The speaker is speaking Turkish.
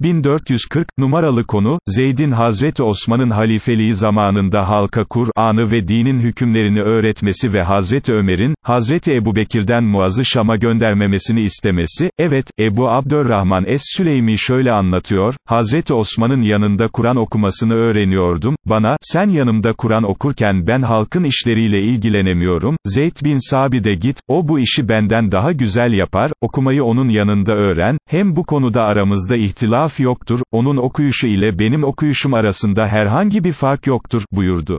1440, numaralı konu, Zeyd'in Hazreti Osman'ın halifeliği zamanında halka Kur'an'ı ve dinin hükümlerini öğretmesi ve Hazreti Ömer'in, Hazreti Ebubekir'den Muaz'ı Şam'a göndermemesini istemesi, evet, Ebu Abdurrahman Es-Süleymi şöyle anlatıyor, Hazreti Osman'ın yanında Kur'an okumasını öğreniyordum, bana, sen yanımda Kur'an okurken ben halkın işleriyle ilgilenemiyorum, Zeyd bin Sabit'e git, o bu işi benden daha güzel yapar, okumayı onun yanında öğren, hem bu konuda aramızda ihtilaf yoktur, onun okuyuşu ile benim okuyuşum arasında herhangi bir fark yoktur, buyurdu.